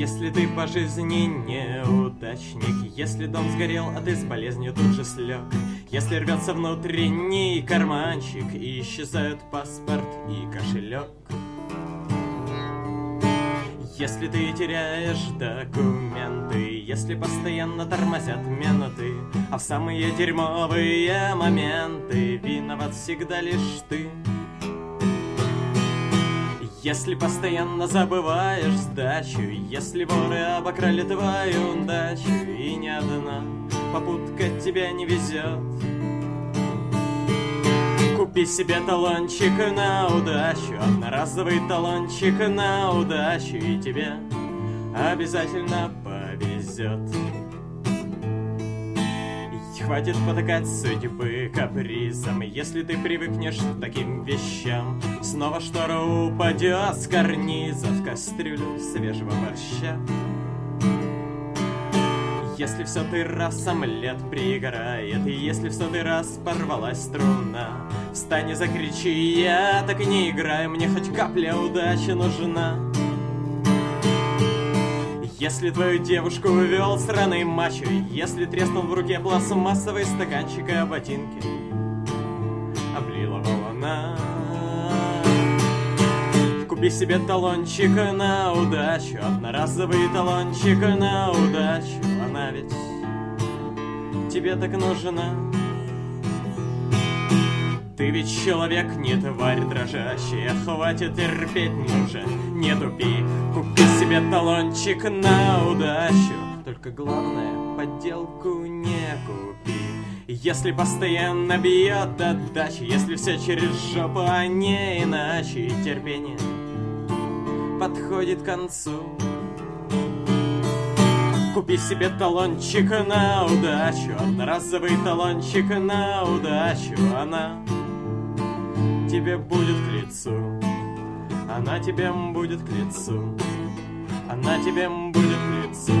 Если ты по жизни неудачник Если дом сгорел, а ты с болезнью тут же слег Если рвется внутренний карманчик И исчезают паспорт и кошелек если ты теряешь документы, если постоянно тормозят менты, а в самые дерьмовые моменты виноват всегда лишь ты. Если постоянно забываешь сдачу, Если воры обокрали твою дачу, И ни одна попутка тебя не везет, Купи себе талончик на удачу, Одноразовый талончик на удачу, И тебе обязательно повезет. Хватит потакать судьбы капризом Если ты привыкнешь к таким вещам Снова штора упадет с карниза В кастрюлю свежего борща если все ты раз омлет пригорает, И если в сотый раз порвалась струна, Встань и закричи, я так не играю, Мне хоть капля удачи нужна. Если твою девушку увел сраный мачо, Если треснул в руке пластмассовый стаканчик и ботинки Облила волна. Купи себе талончик на удачу Одноразовый талончик на удачу. Она ведь тебе так нужна ведь человек, не тварь дрожащая. Хватит терпеть уже, не тупи. Купи себе талончик на удачу. Только главное, подделку не купи. Если постоянно бьет отдача Если все через жопу, а не иначе. И терпение подходит к концу. Купи себе талончик на удачу. Одноразовый талончик на удачу. Она тебе будет к лицу. Она тебе будет к лицу. Она тебе будет к лицу.